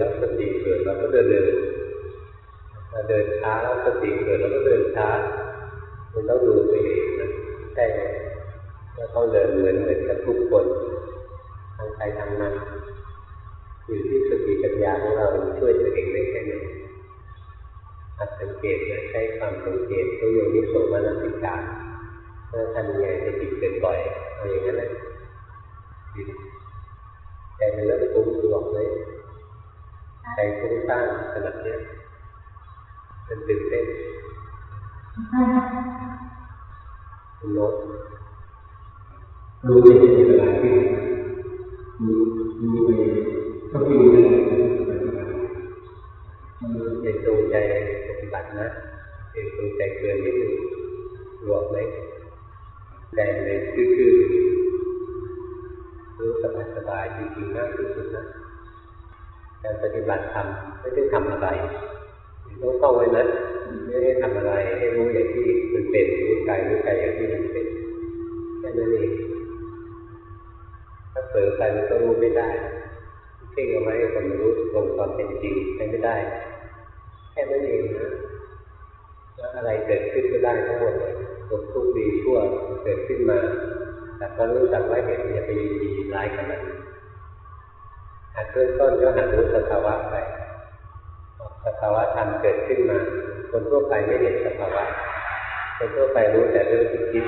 แล้วสติเกิดเราก็เดินเร็วเราเดินช้าแล้วสติเกิดเราก็เดินช้ามันต้องดูตัวเองนะใช่ไหมก็ต้องเดินเหมือนเหมือนกับทุกคนทางใครทางมันอยู่ที่สติปัญญาของเราช่วยตัวเองได้แค่ไหนหัดสังเกตนะใช้ความสังเกตตัวโยนิโสมนสิการแล้วทำยังไงจะจิตเกิดบ่อยเอาอย่างนั้นแหละใจมันเริ่มฟุ้งตัว ใจฟุ้งซ่านขนาดนี้มันตื่นเต้นคุณโน้ตรู้ในจิตเวลาที่มีมีไปก็มีได้เด็กจงใจปฏิบัตินะเด็กจงใจเกินนิดหนึ่งหลวมไหมใจเลยคือๆรู้สบายสบายจริงๆมากที่สุดนะ การปฏิบัติธรรมไม่ได้ทำอะไรต้องต้องไว้นะไม่ได้ทำอะไร ให้รู้อย่างที่มันเป็นรู้กายรู้ใจอย่างที่มันเป็นแค่นั้นเองถ้าเผลอไปมันก็รู้ไม่ได้เพ่งเอาไว้แต่มันรู้ตรงความเป็นจริงใช้ไม่ได้ แค่นั้นเองนะแล้วอะไรเกิดขึ้นก็ได้ทั้งหมดเลยสุขทุกข์ดีชั่วเกิดขึ้นมาแต่ก็รู้จักว่าเห็นอย่าไปยินดีร้ายกับมัน หัดเริ่มต้นก็หัดรู้สภาวะไปสภาวะธรรมเกิดขึ้นมา คนทั่วไปไม่เห็นสภาวะ คนทั่วไปรู้แต่เรื่องที่คิด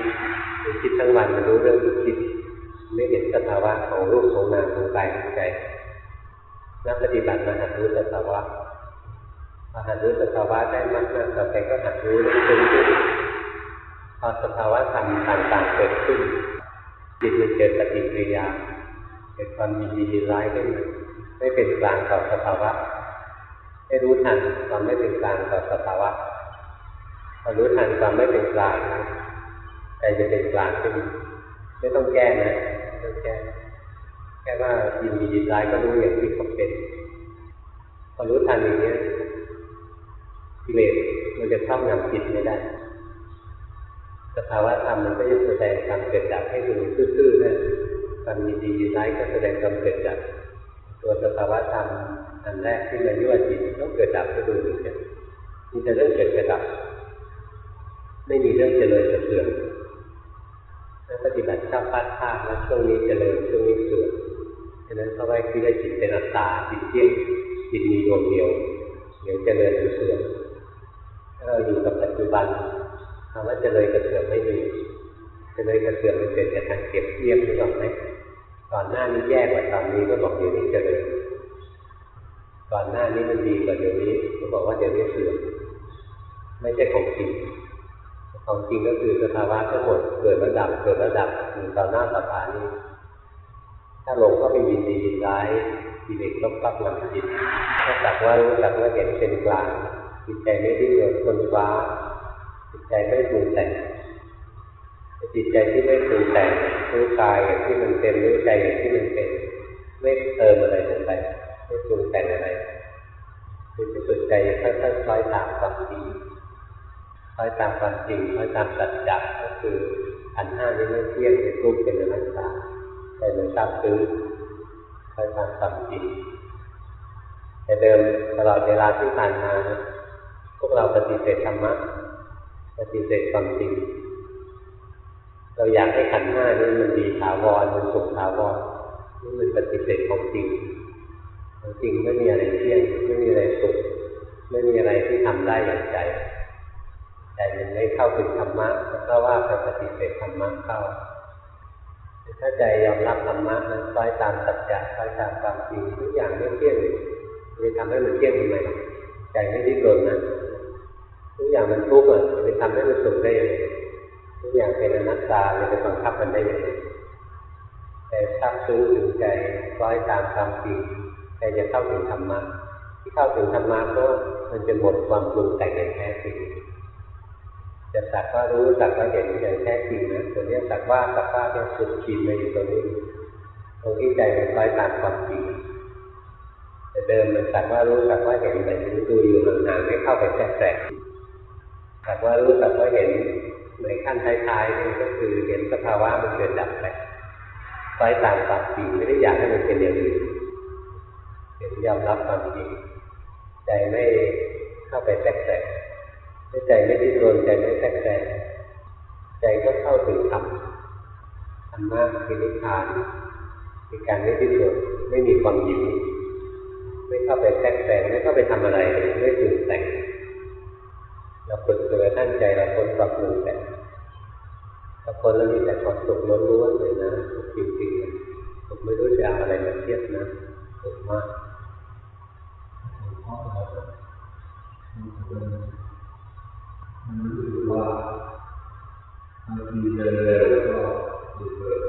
หรือคิดทั้งวันมันรู้เรื่องที่คิด ไม่เห็นสภาวะของรูปของนามของกายของใจนักปฏิบัติมาหัดรู้สภาวะพอหัดรู้สภาวะได้มากๆต่อไปก็หัดรู้เรื่องขึ้นขึ้นพอสภาวะธรรมต่างๆเกิดขึ้นจิตมันเกิดปฏิกิริยา เกิดความยินดียินร้ายขึ้นมาไม่เป็นกลางต่อสภาวะให้รู้ทันความไม่เป็นกลางต่อสภาวะพอรู้ทันความไม่เป็นกลางใจจะเป็นกลางขึ้นไม่ต้องแก้นะไม่ต้องแก้แค่ว่ายินดียินร้ายก็รู้อย่างที่เขาเป็นพอรู้ทันอย่างนี้กิเลสมันจะเข้างำจิตไม่ได้สภาวะธรรมมันก็จะแสดงความเกิดดับให้ดูซื่อๆนะ ความยินดียินร้ายก็แสดงความเกิดดับตัวสภาวะธรรมอันแรกที่มายั่วจิตต้องเกิดดับให้ดูเหมือนกันมีแต่เรื่องเกิดกระดับ ไม่มีเรื่องเจริญเสื่อมนักปฏิบัติชอบพลาดพลาดแล้วช่วงนี้เจริญช่วงนี้เสื่อมฉะนั้นเขาไว้คิดว่าจิตเป็นอัตตาจิตเที่ยงจิตมีดวงเดียวเดี๋ยวเจริญหรือเสื่อมถ้าเราอยู่กับปัจจุบันคำว่าเจริญกับเสื่อมไม่มีเจริญกับเสื่อมมันเกิดจากการเก็บเทียบหรือเปล่าไหม ก่อนหน้านี้แย่กว่าตอนนี้ก็บอกเดี๋ยวนี้เจริญก่อนหน้านี้มันดีกว่าเดี๋ยวนี้ ก็บอกว่าเดี๋ยวนี้เสื่อมไม่ใช่ของจริงของจริงก็คือสภาวะทั้งหมดเกิดระดับเกิดระดับอยู่ต่อหน้าต่อตานี้ ถ้าหลงก็ไปยินดียินร้ายกิเลสก็ปักนำจิตถ้าจักว่ารู้จักว่าเห็นเป็นกลางจิตใจไม่ดิ้นรนคนว้าจิตใจไม่ปรุงแต่ง จิตใจที่ไม่ปรุงแต่งรู้กายอย่างที่มันเป็นรู้ใจอย่างที่มันเป็น ไม่เติมอะไรลงไปไม่ปรุงแต่งอะไรคือที่สุดใจค่อยๆคล้อยตามความจริงคล้อยตามความจริงคล้อยตามสัจจะก็คืออันห้านี้ไม่เที่ยงเป็นรูปเป็นอนัตตาแต่มันทราบซึ้งคอยตามความจริงแต่เดิมตลอดเวลาที่ผ่านมาพวกเราปฏิเสธธรรมะปฏิเสธความจริง เราอยากให้ขันห้านี้มันดีถาวรมันสุขถาวรนี่มันปฏิเสธของจริงของจริงไม่มีอะไรเที่ยงไม่มีอะไรสุขไม่มีอะไรที่ทำได้อย่างใจใจมันไม่เข้าถึงธรรมะเพราะว่าไปปฏิเสธธรรมะเข้าถ้าใจยอมรับธรรมะนั้นคล้อยตามสัจจะคล้อยตามความจริงทุกอย่างไม่เที่ยงจะทำให้มันเที่ยงทำไมใจไม่ดิ้นรนนะทุกอย่างมันทุกข์อะจะไปทำให้มันสุขได้ยังไง ทุกอย่างเป็นอนัตตาจะไปบังคับมันได้ยังไงแต่ทราบซึ้งถึงใจคล้อยตามความจริงใจจะเข้าถึงธรรมะที่เข้าถึงธรรมะเพรามันจะหมดความปรุงแต่งอย่างแท้จริงจะสักว่ารู้สักว่าเห็นอย่างแท้จริงนะตัวนี้สักว่าสักว่าเนี่ยสุดขีดเลยอยู่ตรงนี้ตรงที่ใจมันคอยตามความจริงแต่เดิมมันสักว่ารู้สักว่าเห็นแต่ดูอยู่ห่างๆไม่เข้าไปแทรกแซงสักว่ารู้สักว่าเห็น ในขั้นท้ายๆนี่ก็คือเห็นสภาวะมันเกิดดับไปคอยตามความจริงไม่ได้อยากให้มันเป็นอย่างอื่นเห็นยอมรับความจริงใจไม่เข้าไปแทรกแซงใจไม่ดิ้นรนใจไม่แทรกแซงใจก็เข้าถึงธรรมธรรมะคือนิพพานคือการไม่ดิ้นรนไม่มีความยินไม่เข้าไปแทรกแซงไม่เข้าไปทำอะไรไม่ปรุงแต่ง เราฝึกตัวท่านใจเราคนปรับปรุงแต่ถ้าคนแล้วมีแต่ความสุขล้วนๆเลยนะจริงๆผมไม่รู้จะเอาอะไรมาเทียบนะสุขมากมันรู้สึกว่าบางทีเดินเร็วก็ติดเกิด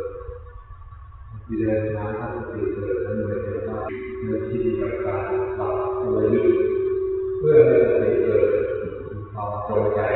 บางทีเดินช้าก็ติดเกิดแล้วมันจะได้เมื่อที่กับการปรับตัวยึดเพื่อให้สติเกิด ความจงใจ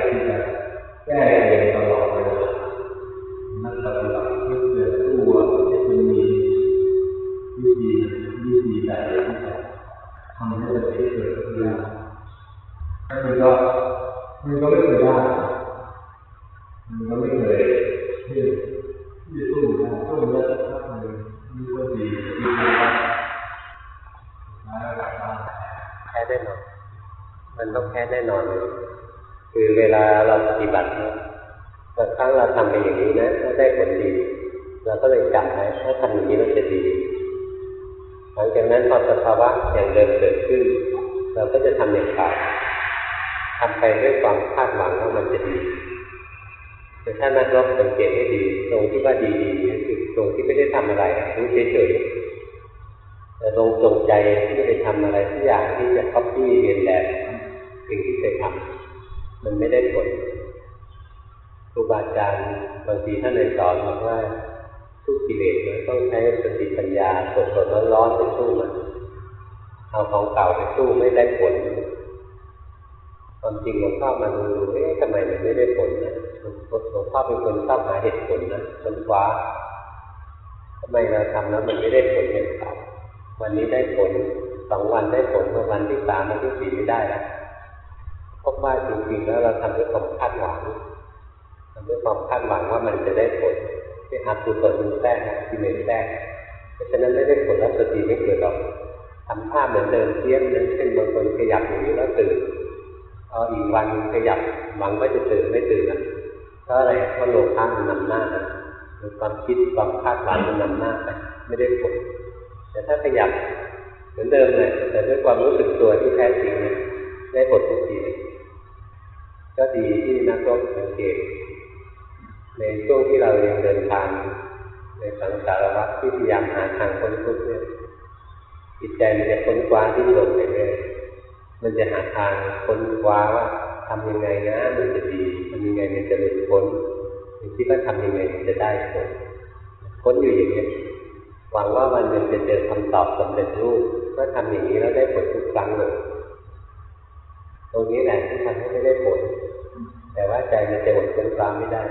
ไปด้วยความคาดหวังว่ามันจะดีแต่ถ้านักรบสังเกตให้ดี ตรงที่ว่าดีดีนี่คือตรงที่ไม่ได้ทำอะไรรู้เฉยๆแต่ลงจงใจที่จะไปทำอะไรทุกอย่างที่จะคับปี้เรียนแบบสิ่งที่เคยทำมันไม่ได้ผลครูบาอาจารย์บางทีท่านเลยสอนบอกว่าทุกกิเลสมันต้องใช้สติปัญญาสดๆร้อนๆไปสู้มันเอาของเก่าไปสู้ไม่ได้ผล ความจริงหลวงพ่อมาดูเอ๊ะทำไมมันไม่ได้ผลนะหลวงพ่อเป็นคนชอบหาเหตุผลนะค้นคว้าทำไมเราทำแล้วมันไม่ได้ผลอย่างเก่าวันนี้ได้ผลสองวันได้ผลพอวันที่สามวันที่สี่ไม่ได้แล้วพบว่าจริงๆแล้วเราทำด้วยความคาดหวังทำด้วยความคาดหวังว่ามันจะได้ผลที่อาตุตนมันแทรกกิเลสแทรกเพราะฉะนั้นไม่ได้ผลแล้วสติไม่เกิดหรอกทำท่าเหมือนเดิมเทียบนั้นเช่นบางคนขยับอย่างนี้แล้วตื่น พออีกวันขยับหวังว่าจะตื่นไม่ตื่นอะเพราะอะไรเพราะโลภะมันนำหน้าหรือความคิดความคาดหวังมันนำหน้าไปไม่ได้ผลแต่ถ้าขยับเหมือนเดิมเลยแต่ด้วยความรู้สึกตัวที่แท้จริงเนี่ยได้ผลทุกทีก็ดีที่นักรบสังเกตในช่วงที่เราเรียังเดินทาง ในสังสารวัฏที่พยายามหาทางพ้นทุกข์เนี่ยจิตใจมันจะค้นคว้าที่หลงไปเรื่อย มันจะหาทางค้นคว้าว่าทำยังไงนะมันจะดีทำยังไงมันจะหลุดพ้นคิดว่าทำยังไงมันจะได้ผลค้นอยู่อย่างนี้หวังว่าวันหนึ่งจะเจอคำตอบสำเร็จรูปว่าทำอย่างนี้แล้วได้ผลทุกครั้งเลยตรงนี้แหละที่ทำให้ไม่ได้ผล แต่ว่าใจมันจะหมดค้นคว้าไม่ได้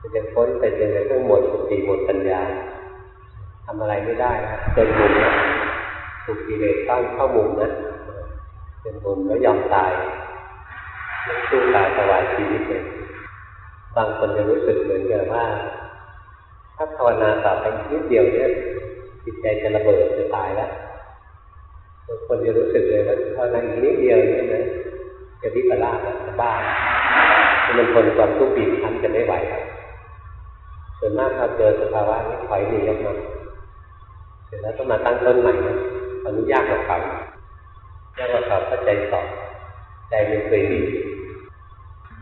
มันจะพ้นไปจนกระทั่งหมดสติหมดปัญญาทำอะไรไม่ได้นะจนมุมนะถูกกิเลสตั้งเข้ามุมนะ นมุมแล้วยอมตายไม่สู้ตายถวายชีวิตเลยบางคนจะรู้สึกเหมือนกับว่า ถ้าภาวนาต่อไปนิดเดียวเนี่ยจิตใจจะระเบิดจะตายแล้วบางคนจะรู้สึกเลยว่าภาวนาอีกนิดเดียวเนี่ยนะจะวิปลาสจะบ้ามันทนความทุกข์บีบคั้นจะไม่ไหวครับส่วนมากเราเจอสภาวะนี้ถอยหนีออกมาเสร็จแล้วต้องมาตั้งต้นใหม่อนนี้ยากกว่าเก่า ยากกว่าเก่าเพราใจสอบใจมันเคยดิ้น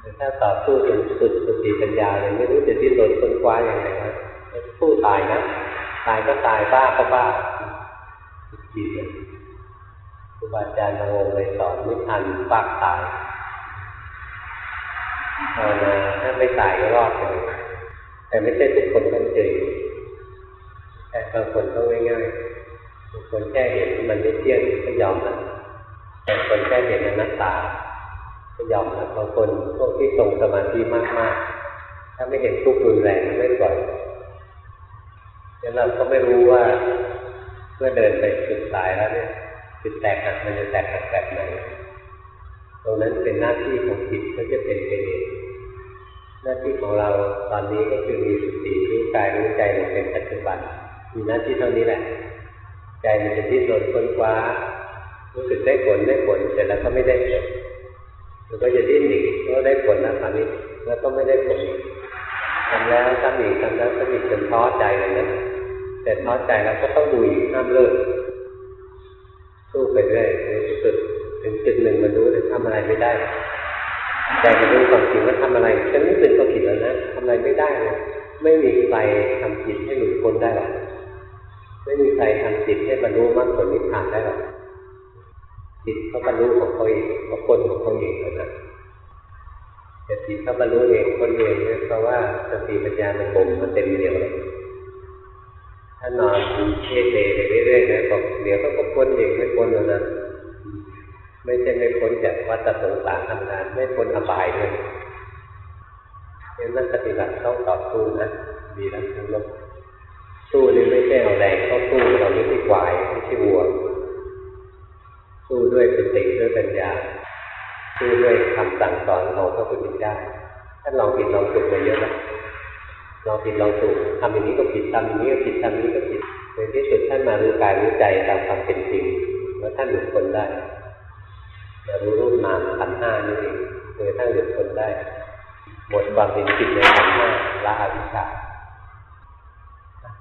แต่ถ้าต่อสู้จนสุดสติปัญญาเลยไม่รู้จะดิ้นรนค้นคว้าอย่างไรนะสู้ตายนะตายก็ตายบ้าก็บ้าจิตเลยครูบาอาจารย์บางองค์เลยสอนไม่ทันปากตายภาวนาถ้าไม่ตายก็รอดเลยแต่ไม่ใช่ทุกคนต้องเจอแต่บางคนต้องง่ายๆบางคนแค่เห็นมันไม่เที่ยงก็ยอมน แต่คนแค่เห็นอนัตตาก็ยอมนะบางคนพวกที่ทรงสมาธิมากๆ ถ้าไม่เห็นทุกข์รุนแรงไม่ปล่อยแล้วเราก็ไม่รู้ว่าเมื่อเดินไปจุดตายแล้วเนี่ยจุดแตกหักมันจะแตกหักแบบไหนตรงนั้นเป็นหน้าที่ของจิตก็จะเป็นไปเองหน้าที่ของเราตอนนี้ก็คือมีสติรู้กายรู้ใจลงเป็นปัจจุบัน มีหน้าที่เท่านี้แหละ ใจมันจะดิ้นรนค้นคว้า รู้สึกได้ผลได้ผลเสร็จแล้วก็ไม่ได้ผลมันก็จะดิ้นอีกก็ได้ผลนะคราวนี้แล้วก็ไม่ได้ผลทำแล้วทำอีกทำแล้วทำอีกจนท้อใจเลยนะแต่ท้อใจแล้วก็ต้องดูอีกห้ามเลิกสู้ไปเรื่อยในที่สุดถึงจุดหนึ่งมันรู้เลยทำอะไรไม่ได้ใจมันรู้ความจริงว่าทำอะไรฉันไม่เป็นตัวผิดแล้วนะทำอะไรไม่ได้เลยไม่มีใครทำจิตให้หลุดพ้นได้หรอกไม่มีใครทำจิตให้บรรลุมรรคผลนิพพานได้หรอก จิตเขาบรรลุของเขาเองเขาพ้นของเขาเองแล้วนะแต่จิตเขาบรรลุเองคนเองเนี่ยเพราะว่าสติปัญญามันบ่มมาเต็มเดียวเลยถ้านอนเทเตไปเรื่อยๆนะบอกเดี๋ยวเขาก็พ้นเองไม่พ้นแล้วนะไม่ใช่ไม่พ้นจากวัฏสงสารทำงานไม่พ้นอบายด้วยเนั้นปฏิบัติต้องต่อสู้นะดีแล้วทั้งโลกสู้นี่ไม่ใช่เอาแรงเข้าสู้เราไม่ใช่ควายไม่ใช่วัว สู้ด้วยสติด้วยปัญญาสู้ด้วยคำสั่งสอนของพระพุทธเจ้าท่านลองผิดลองถูกมาเยอะแล้วลองผิดลองถูกทำอย่างนี้ก็ผิดทำอย่างนี้ก็ผิดทำอย่างนี้ก็ผิดในที่สุดท่านมารู้กายรู้ใจตามความเป็นจริงแล้วท่านหลุดพ้นได้มารู้รูปนามขันห้านี่เองโดยท่านหลุดพ้นได้หมดความเป็นจริงในขันห้าละอวิชชา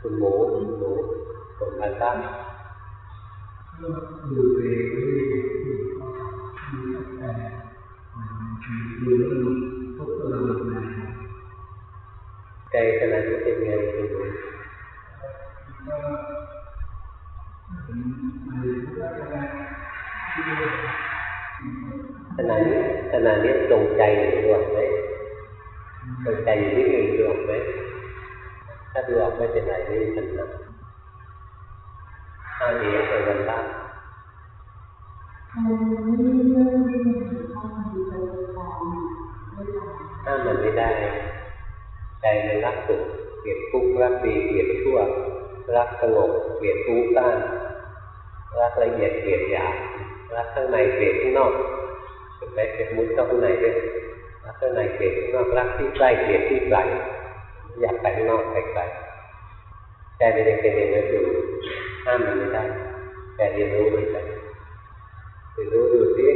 คุณหมูหมูผมพันตั้ง ดูเองดูแต่ดูแล้วมันพบเราในใจขณะที่เป็นไงคุณหมูขณะนี้ขณะนี้จงใจอยู่ดูออกไหมจงใจอยู่ที่หนึ่งดูออกไหมถ้าดูออกไม่เป็นไรไม่มีปัญหา ถ้าเอ๋เป็นวันละมันไม่เรื่องที่มันเข้ามาดูตัวตาไม่ได้ามมันไม่ได้ใจมันรักสุขเกลียดทุกข์รักดีเกลียดชั่ว รักสงบเกลียดทุกข์ต้านรักละเอียดเกลียดหยาบรักข้างในเกลียดข้างนอกเป็นไปเป็นมุดเข้าข้างในด้วยรักข้างในเกลียดข้างนอกรักที่ใกล้เกลียดที่ไกลอยากไปข้างนอกไปไกลใจมันยังเป็นอย่างนั้นอยู่ ห้ามมันไม่ได้ แต่เรียนรู้มันไปเรียนรู้ดูซิ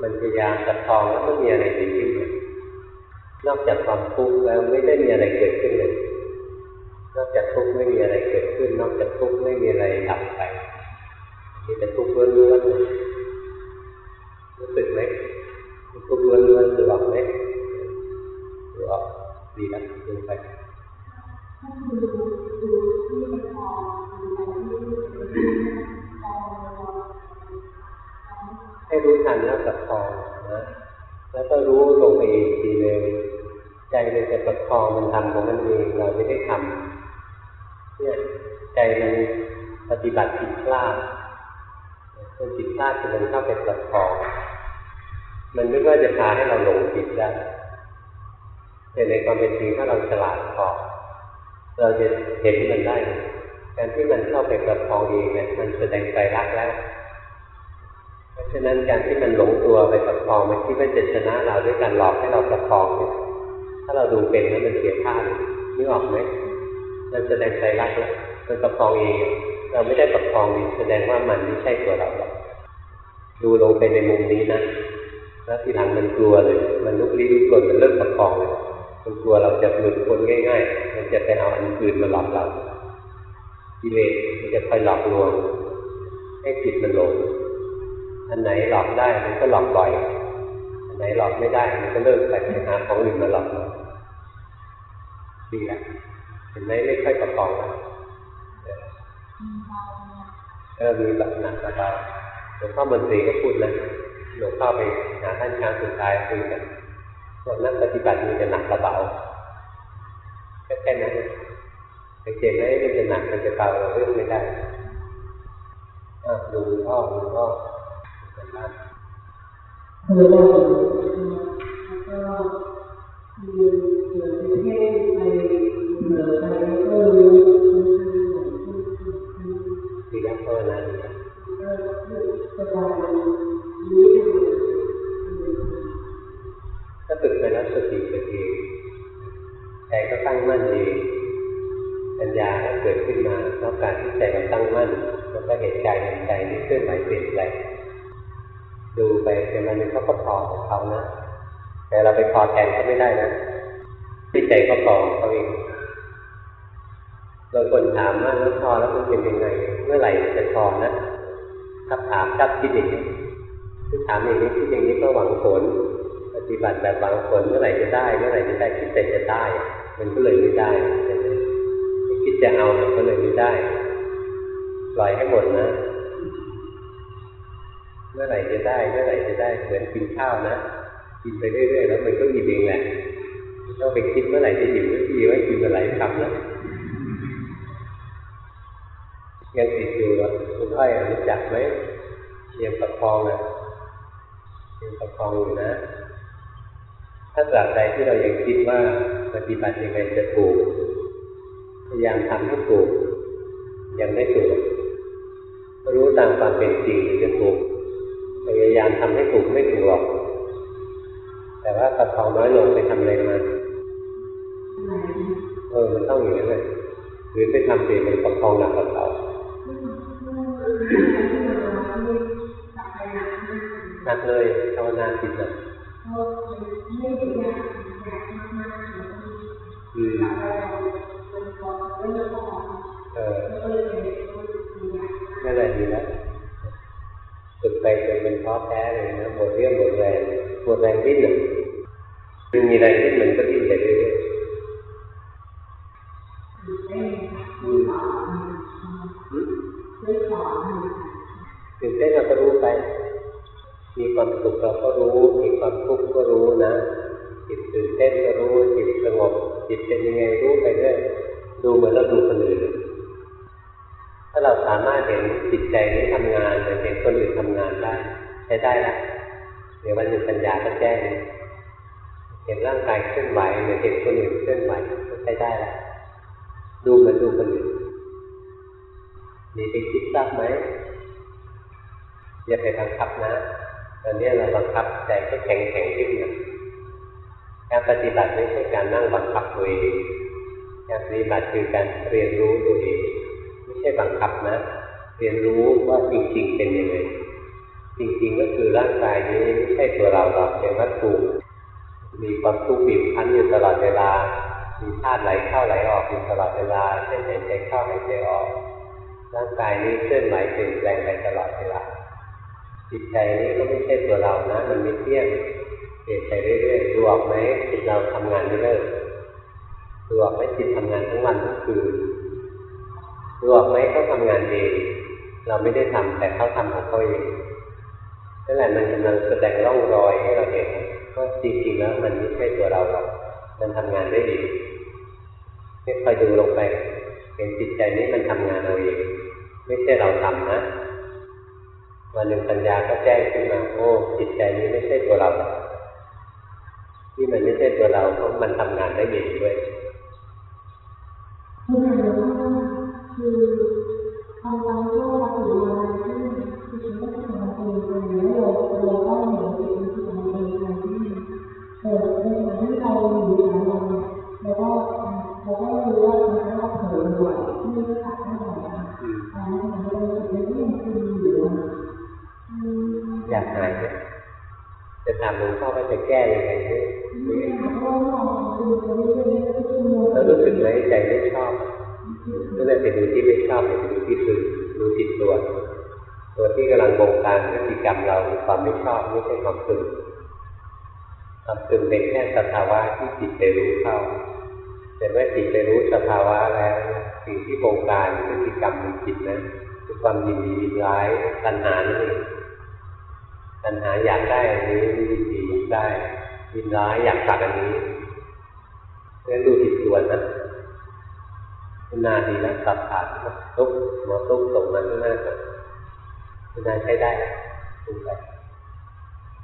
มันพยายามจับทองแล้วมันมีอะไรเกิดขึ้นนอกจากความทุกข์แล้วไม่ได้มีอะไรเกิดขึ้นเลย นอกจากทุกข์ไม่มีอะไรเกิดขึ้น นอกจากทุกข์ไม่มีอะไรดับไปมีแต่ทุกข์ล้วนๆเลยรู้สึกไหมทุกข์ล้วนๆดูออกไหมดูออกดีนะดูไป ถ้าดูดูที่ประคองดูไปที่ใจเราให้รู้ทันแล้วประคองนะแล้วก็รู้ลงไปอีกทีเลยใจมันจะประคองมันทำของมันเองเราไม่ได้ทำเนี่ยใจมันปฏิบัติผิดพลาดมันผิดพลาดคือมันเข้าไปประคองมันไม่ว่าจะพาให้เราหลงผิดได้แต่ในความเป็นจริงถ้าเราฉลาดพอ เราจะเห็นมันได้ การที่มันเข้าไปประคองเองเนี่ยมันแสดงใจรักแล้ว เพราะฉะนั้นการที่มันหลงตัวไปประคองมันคิดว่าจะชนะเราด้วยการหลอกให้เราประคองเนี่ยถ้าเราดูเป็นแล้วมันเสียท่าเลยนึกออกไหมมันแสดงใจรักแล้วมันประคองเองเราไม่ได้ประคองเองแสดงว่ามันไม่ใช่ตัวเราหรอกดูลงไปในมุมนี้นะแล้วทีหลังมันกลัวเลย มันลุกลี้ลุกลนมันเริ่มประคองเลย มันกลัวเราจะหลุดพ้นง่าย ๆ มันจะไปเอาอันอื่นมาหลอกเรากิเลสมันจะคอยหลอกลวงให้จิตมันหลงอันไหนหลอกได้มันก็หลอกบ่อย อันไหนหลอกไม่ได้มันก็เลิกไปหาของอื่นมาหลอกดีแล้วเห็นไหมไม่ค่อยประคองแล้วเออมีแบบหนักเบาหลวงพ่อมนตรีก็พูดนะหลวงพ่อไปหาท่านครั้งสุดท้ายคุยกัน นักปฏิบัติมีแต่หนักกระเบาแค่แค่นั้นเองสังเกตไหมมันจะหนักมันจะเบาเราเลือกไม่ได้อะดูพ่อดูพ่อเป็นบ้านเคยได้ยินแล้วก็มีเกิดเป็นเทศไปเหนือไปแล้วก็รู้คืออย่างที่ที่รักภาวนาดีนะก็สบาย ถ้าฝึกไปแล้วสติเกิดเองใจก็ตั้งมั่นเองปัญญาก็เกิดขึ้นมาเพราะการที่ใจมันตั้งมั่นแล้วก็เห็นใจเห็นใจนี่เคลื่อนไหวเปลี่ยนแปลงดูไปจนวันหนึงเขาก็พอของเขานะแต่เราไปพอแทนเขาไม่ได้นะที่ใจเขาพอขอเขาเองบาคนถามว่าแล้วพอแล้วมันเป็นยังไง เมื่อไหร่จะพอนะถ้าถามถ้าคิดอย่างนี้คือถามอย่างนี้คิดอย่างนี้ก็หวังผล ฏิบัติแบบหวังผลเมื่อไหร่จะได้เมื่อไหร่จะได้คิดแต่จะได้ มันก็เลยไม่ได้คิดจะเอามันก็เลยไม่ได้ปล่อยให้หมดนะเมื่อไหร่จะได้เมื่อไหร่จะได้เหมือนกินข้าวนะกินไปเรื่อยๆแล้วมันก็อิ่มเองแหละต้องไปคิดเมื่อไหร่จะอิ่มสักทีว่ากินอะไรคำนะยังติดอยู่อะคุณอ้อยรู้จักไหมเชียงประคองอะเชียงประคองอยู่นะ ถ้าตราบใดที่เรายังคิดว่าปฏิบัติยังไงจะถูก พยายามทำให้ถูก ยังไม่ถูก รู้ตามความเป็นจริงจะถูก พยายามทำให้ถูกไม่ถูกหรอก แต่ว่าประคองน้อยลงไปทำอะไรมาเออ มันต้องอย่างนั้นเลยหรือไปทำเปลี่ยนเป็นประคองหนักกว่าเก่าหนักเลยภาวนาผิดเออ นั่นแหละดีแล้วฝึกไปจนเป็นท้อแท้เลยนะหมดเรี่ยวหมดแรงหมดแรงดิ้นอะมันมีแรงดิ้นมันก็ดิ้นไปเรื่อยๆอืมอืมตื่นเต้นเราก็รู้ไป มีความสุขเราก็รู้ มีความทุกข์ก็รู้นะ จิตตื่นเต้นก็รู้ จิตสงบ จิตเป็นยังไงรู้ไปเรื่อยดูเหมือนเราดูคนอื่น ถ้าเราสามารถเห็นจิตใจนี้ทำงานหรือเห็นคนอื่นทำงานได้ใช้ได้ละเดี๋ยววันหนึ่งปัญญาก็แจ้งเห็นร่างกายเคลื่อนไหวหรือเห็นคนอื่นเคลื่อนไหวก็ใช้ได้ละดูเหมือนดูคนอื่นมีไปคิดทราบไหมอย่าไปบังคับนะ ตอนนี้เราบังคับใจให้แข็งแข็งขึ้นนะการปฏิบัติไม่ใช่การนั่งบังคับตัวเองการปฏิบัติคือการเรียนรู้ตัวเอง ไม่ใช่บังคับนะ เรียนรู้ว่าจริง ๆ เป็นยังไงจริงๆก็คือร่างกายนี้ไม่ใช่ตัวเราหรอกเป็นวัตถุมีความทุกข์บีบคั้นอยู่ตลอดเวลา มีธาตุไหลเข้าไหลออกอยู่ตลอดเวลาเช่นหายใจเข้าหายใจออก ร่างกายนี้เคลื่อนไหวเปลี่ยนแปลงไปตลอดเวลา จิตใจนี้ก็ไม่ใช่ตัวเรานะ มันไม่เที่ยงเปลี่ยนไปเรื่อยๆดูออกไหมจิตเราทำงานไม่เลิกดูออกไหมจิตทำงานทั้งวันทั้งคืนดูออกไหมเขาทำงานเองเราไม่ได้ทำแต่เขาทำของเขาเองนั่นแหละมันกำลังแสดงร่องรอยให้เราเห็นว่าจริงๆแล้วมันไม่ใช่ตัวเราหรอกมันทำงานได้เองไม่คอยดูลงไปเห็นจิตใจนี้มันทำงานเอาเองไม่ใช่เราทำนะ วันหนึ่งปัญญาก็แจ้งขึ้นมาโอ้จิตใจนี้ไม่ใช่ตัวเราที่มันไม่ใช่ตัวเราเพราะมันทำงานได้เองด้วยคือคือทำเราก็รับรู้อะไรที่คือฉันก็ทำเราเองไปแล้วเราเราก็เห็นสิ่งที่เราเองไปที่เออในขณะที่เราอยู่ หายไหมจะถามหลวงพ่อว่าจะแก้ยังไงเนี่ยเพราะว่าเราดูไปเรื่อยแล้วรู้สึกไหมใจไม่ชอบก็เลยไปดูที่ไม่ชอบไปดูที่คือดูจิตตัว ตัวที่กำลังบงการพฤติกรรมเราความไม่ชอบไม่ใช่ความตึงความตึงเป็นแค่สภาวะที่จิตไปรู้เข้าแต่เมื่อจิตไปรู้สภาวะแล้ว สิ่งที่บงการพฤติกรรมในจิตนั้นคือความยินดียินร้ายตัณหานั่นเอง ตัณหาอยากได้อันนี้ยินดีอยากได้ยินร้ายอยากตัดอันนี้เพราะฉะนั้นดูจิตตัวนะคุณนาดีนะตัดขาดตุ๊กหมอตุ๊กส่งมาข้างหน้าก่อนคุณนาใช้ได้ปรุงไป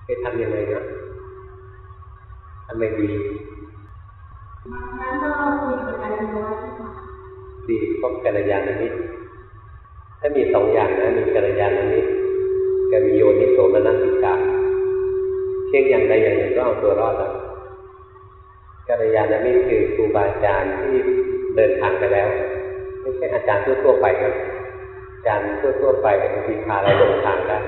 ไปทำยังไงนะทำไมดีบางครั้งก็คุยกับการรู้ว่าค่ะดีพบกัลยาณมิตรถ้ามีสองอย่างนะมีกัลยาณมิตร กับมีโยนิโสมนสิกาเช่นอย่างใดอย่างหนึ่งก็เอาตัวรอดแล้วกัลยาณมิตรคือครูบาอาจารย์ที่เดินทางไปแล้ว ไม่ใช่อาจารย์ทั่วๆไปนะอาจารย์ทั่วๆไปบางทีพาเราหลงทางได้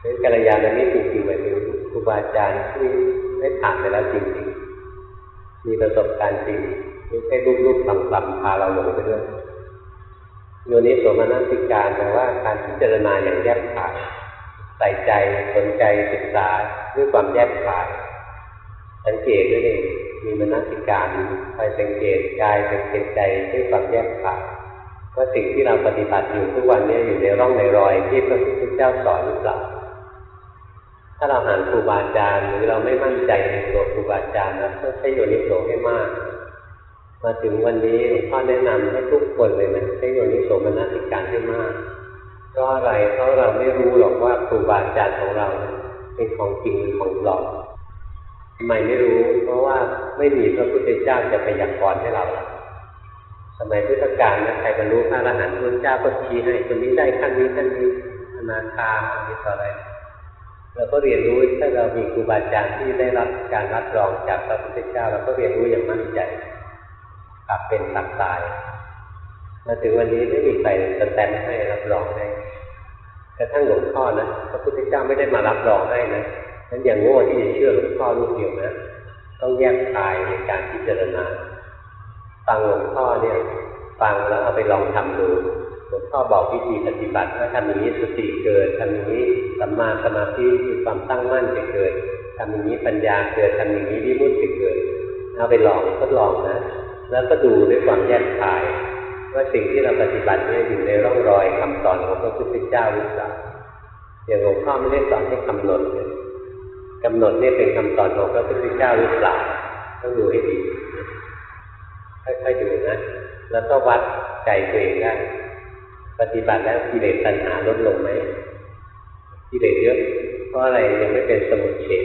เป็นกัลยาณมิตรจริงๆหมายถึงครูบาอาจารย์ที่ได้ผ่านไปแล้วจริงๆมีประสบการณ์จริงไม่ใช่ลูกๆต่ำๆพาเราหลงไปด้วย โยนิโสมนัสิการแปลว่าการพิจารณาอย่างแยบขายใส่ใจสนใจศึกษาด้วยความแยบขายสังเกตด้วยเองมีมนสิการคอยสังเกตกายสังเกตใจด้วยความแยบขายว่าสิ่งที่เราปฏิบัติอยู่ทุกวันนี้อยู่ในร่องในรอยที่พระพุทธเจ้าสอนหรือเปล่าถ้าเราหันครูบาอาจารย์หรือเราไม่มั่นใจในตัวครูบาอาจารย์นะต้องใช้โยนิโสให้มาก มาถึงวันนี้หลวงพ่อแนะนำให้ทุกคนเลยนะใช้โยนิโสมนสิการให้มากเพราะอะไรเพราะเราไม่รู้หรอกว่าครูบาอาจารย์ของเราเป็นของจริงหรือของปลอมทำไมไม่รู้ เพราะว่าไม่มีพระพุทธเจ้าจะพยากรณ์ให้เราสมัยพุทธกาลนะใครบรรลุพระอรหันต์พระเจ้าก็ชี้ให้คนนี้ได้ขั้นนี้ขั้นนี้อนาคาอะไรต่ออะไรเราก็เรียนรู้ถ้าเรามีครูบาอาจารย์ที่ได้รับการรับรองจากพระพุทธเจ้าเราก็เรียนรู้อย่างมั่นใจ กลับเป็นกลับตายมาถึงวันนี้ไม่มีใครสแตมป์ให้รับรองให้กระทั่งหลวงพ่อนะพระพุทธเจ้าไม่ได้มารับรองให้นะนั้นอย่างโง่ที่จะเชื่อหลวงพ่อรูปเดียวนะต้องแยกกายในการพิจารณาฟังหลวงพ่อเนี่ย ฟังแล้วเอาไปลองทำดูหลวงพ่อบอกวิธีปฏิบัติว่าทำอย่างนี้สติเกิดทำอย่างนี้สัมมาสมาธิคือความตั้งมั่นจะเกิดทำอย่างนี้ปัญญาเกิดทำอย่างนี้วิมุตติเกิดเอาไปลองทดลองนะ แล้วก็ดูด้วยความแยกขาย ว่าสิ่งที่เราปฏิบัติเนี่ยอยู่ในร่องรอยคำสอนของพระพุทธเจ้าหรือเปล่าอย่างหลวงพ่อไม่ได้สอนให้กำหนดเลยกำหนดเนี่ยเป็นคำสอนของพระพุทธเจ้าหรือเปล่าต้องดูให้ดีค่อยๆดูนะแล้วก็วัดใจตัวเองได้ปฏิบัติแล้วกิเลสตัณหาลดลงไหมกิเลสเยอะเพราะอะไรยังไม่เป็นสมุทเฉด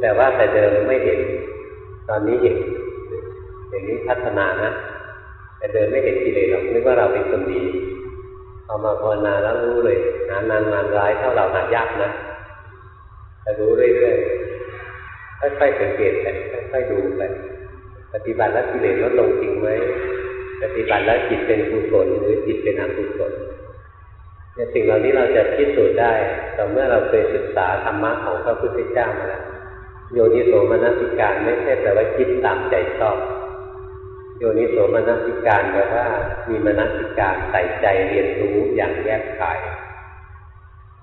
แต่ว่าแต่เดิมไม่เห็น ตอนนี้เห็นอย่างนี้พัฒนานะแต่เดิมไม่เห็นกิเลสหรอกนึกว่าเราเป็นคนดีพอมาภาวนาแล้วรู้เลยหานนานนานร้ายเท่าเราหนายากนะแต่รู้เรื่อยๆค่อยๆสังเกตไปค่อยๆดูไปปฏิบัติแล้วกิเลสลดลงจริงไหมปฏิบัติแล้วจิตเป็นกุศลหรือจิตเป็นอกุศลเนี่ยสิ่งเหล่านี้เราจะพิสูจน์ได้ต่อเมื่อเราเคยศึกษาธรรมะของพระพุทธเจ้ามาแล้ว โยนิโสมนสิการไม่ใช่แปลว่าคิดตามใจชอบ โยนิโสมนสิการแปลว่ามีมนสิการใส่ใจเรียนรู้อย่างแยกขาย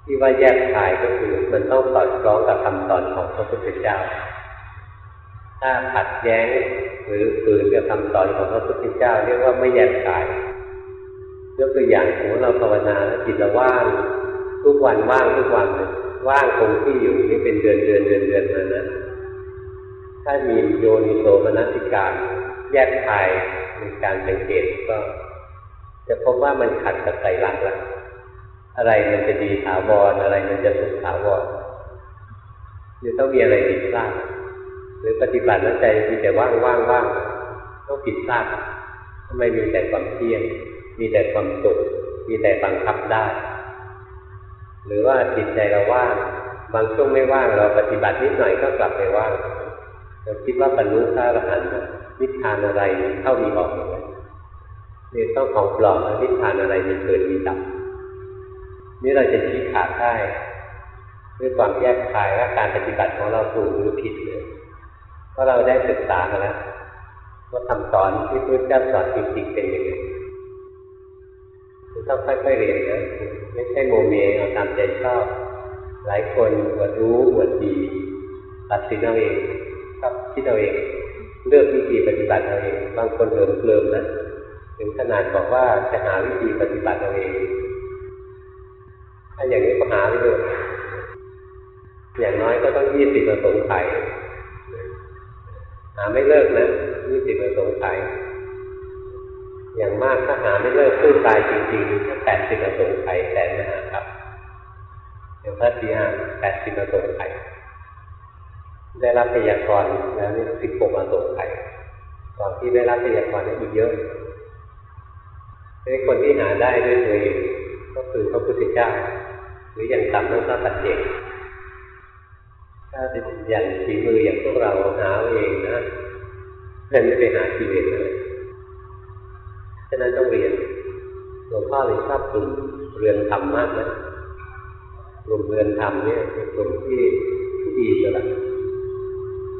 ที่ว่าแยกขายก็คือมันต้องสอดคล้องกับคำสอนของพระพุทธเจ้า ถ้าขัดแย้งหรือฝืนกับคำสอนของพระพุทธเจ้า เรียกว่าไม่แยกขายยกตัวอย่างสมมติเราภาวนาแล้วจิตเราว่างทุกวันว่างทุกวันเลย ว่างคงที่อยู่นี่เป็นเดือนเดือนเดือนเดือนมานะถ้ามีโยนิโสมนสิการแยกภายในการสังเกตก็ จะพบว่ามันขัดกับไตรลักษณ์ละอะไรมันจะดีถาวรอะไรมันจะสุขถาวรจะต้องมีอะไรผิดพลาดหรือปฏิบัติแล้วใจมีแต่ว่างว่างว่างต้องผิดพลาดทำไมมีแต่ความเที่ยง มีแต่ความสุขมีแต่บังคับได้ หรือว่าจิตใจเราว่างบางช่วงไม่ว่างเราปฏิบัตินิดหน่อยก็กลับไปว่างเราคิดว่าบรรลุพระอรหันต์นิพพานอะไรเข้ามีออกเลยนี่ต้องของปลอมวนิพพานอะไรมีเกิดมีดับนี่เราจะชี้ขาดได้ด้วยความแยกคายว่าการปฏิบัติของเราถูกหรือผิดเลยเพราะเราได้ศึกษามาแล้วว่าคำสอนที่พระเจ้าสอนจริงๆเป็นยังไง ต้องค่อยๆเรียนนะไม่ใช่โมเมเอาตามใจชอบ หลายคนอวดรู้อวดดีตัดสินเอาเองชอบคิดเอาเอง เลือกวิธีปฏิบัติเอาเองบางคนเหิมเกลิมนะถึงขนาดบอกว่าจะหาวิธีปฏิบัติเอาเองถ้าอย่างนี้ก็หาไปเลยอย่างน้อยก็ต้องยี่สิบมาสงไข่หาไม่เลิกนะยี่สิบมาสงไข่ อย่างมากถ้าหาไม่เลิกสู้ตายจริงๆก็แปดสิบอสงไขยแสนมหาครับอย่างพระสีหานแปดสิบอสงไขยได้รับพยากรณ์แล้วนี่สิบหกอสงไขยก่อนที่ได้รับพยากรณ์นี่อีกเยอะไอ้คนที่หาได้ด้วยตัวเองก็คือพระพุทธเจ้า หรืออย่างต่ำต้องพระปัจเจกถ้าเป็นอย่างฝีมืออย่างพวกเราหาเอาเองนะเพื่อนไม่ไปหากิเลสเลย ฉะนั้นต้องเรียนหลวงพ่อเลยชอบกลุ่มเรือนธรรมมากนะกลุ่มเรือนธรรมเนี่ยเป็นกลุ่มที่ดีสุดละ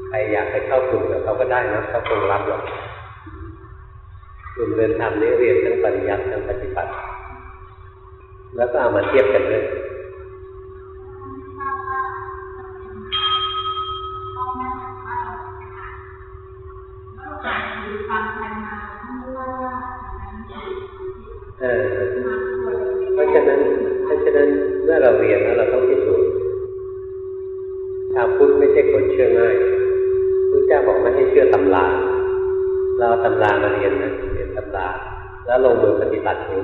ใครอยากไปเข้ากลุ่มกับเขาก็ได้นะเขาคงรับหรอกกลุ่มเรือนธรรมนี้เรียนทั้งปริยัติทั้งปฏิบัติ แล้วก็เอามาเทียบกันด้วย เพราะฉะนั้นเพราะฉะนั้นเมื่อเราเรียนแล้วเราต้องพิสูจน์ชาวพุทธไม่ใช่คนเชื่อง่ายพระเจ้าบอกไม่ให้เชื่อตำราเราตำรามาเรียนนะเรียนตำราแล้วลงมือปฏิบัติดู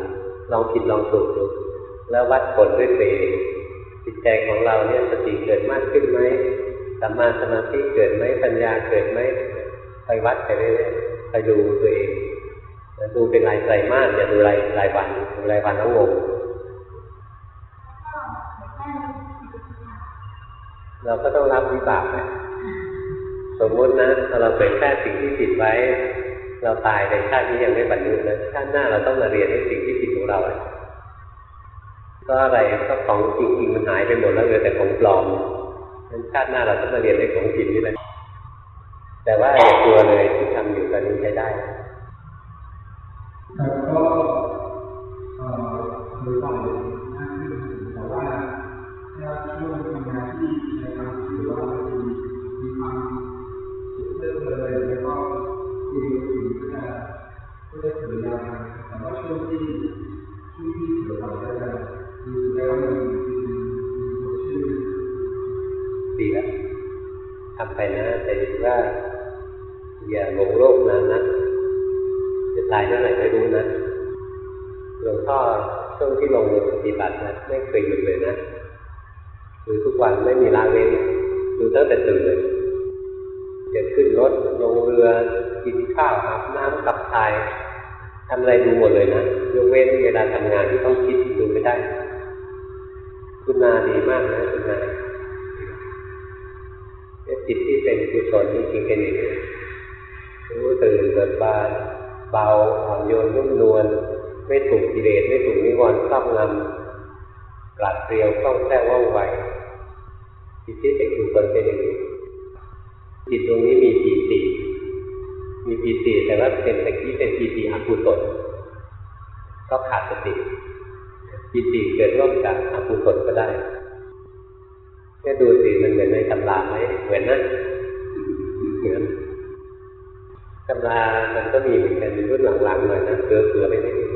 ลองผิดลองถูกดูแล้ววัดผลด้วยตัวเองจิตใจของเราเนี่ยสติเกิดมากขึ้นไหมสัมมาสมาธิเกิดไหมปัญญาเกิดไหมไปวัดไปเรื่อยๆไปดูตัวเอง ดูเป็นรายไตรมาสอย่าดูรายรายวันดูรายวันแล้วงงเราก็ต้องรับวิบากนะสมมตินะถ้าเราเผยแพร่สิ่งที่ผิดไว้ เราตายในชาตินี้ยังไม่บรรลุนะชาติหน้าเราต้องมาเรียนในสิ่งที่ผิดของเราอะก็อะไรก็ของจริงๆมันหายไปหมดแล้วเหลือแต่ของปลอมชาติหน้าเราต้องมาเรียนในของจริงนี่แหละแต่ว่าอย่ากลัวเลยที่ทำอยู่ตอนนี้ใช้ได้ ครับก็เอ่อโดยฝ่ายหน้าที่แต่ว่าถ้าช่วงทำงานที่ในทางหรือว่ามีมีความคิดเรื่องเลยแล้วก็คุยกับสิ่งก็จะก็จะถือยาวแต่ว่าช่วงที่ช่วงที่เสือเราได้รู้สึกได้ว่ามันมีมีตัวชื่อดีแล้วทำไปนะแต่ถือว่าอย่าหลงโลกนานนะ ตายเมื่อไหร่ไม่รู้นะหลวงพ่อช่วงที่ลงมือปฏิบัตินะไม่เคยหยุดเลยนะคือทุกวันไม่มีละเว้นดูตั้งแต่ตื่นเลยจะขึ้นรถลงเรือกินข้าวอาบน้ำกับทายทำอะไรดูหมดเลยนะยกเว้นเวลาทำงานที่ต้องคิดดูไม่ได้ คุณนาดีมากนะคุณนาจิตที่เป็นกุศลจริงๆเป็นอย่างนี้รู้ตื่นเบิกบาน เบาอ่อนโยนนุ่มนวลไม่ถูกกิเลสไม่ถูกนิวรณ์ครอบงำกลัดเกลียวคล่องแคล่วว่องไวจิตที่เป็นกุศลเป็นอย่างนี้จิตตรงนี้มีปีติมีปีติแต่ว่าเป็นตะกี้เป็นปีติอกุศลก็ขาดสติปีติเกิดร่วมกับอกุศลก็ได้แค่ดูสิมันเหมือนในตำราไหมเหมือนนะเหมือน ตำรามันก็มีเหมือนกันรุ่นหลังๆหน่อยนะเกลือเกลือไปนิดนึง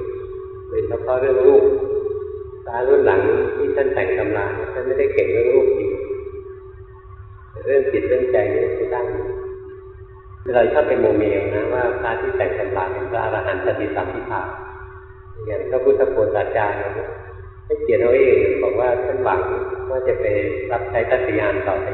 โดยเฉพาะเรื่องรูปตารุ่นหลังที่ท่านแต่งตำราท่านไม่ได้เก่งเรื่องรูปจริงเรื่องจิตเรื่องใจนี่ใช้ได้เราชอบเป็นโมเมลนะว่าพระที่แต่งตำราเป็นพระอรหันต์สติสัมพิทาอย่างพระพุทธโฆษาจารย์ให้เขียนเอาเองบอกว่าท่านหวังว่าจะไปรับใช้ตัตยานต่อไป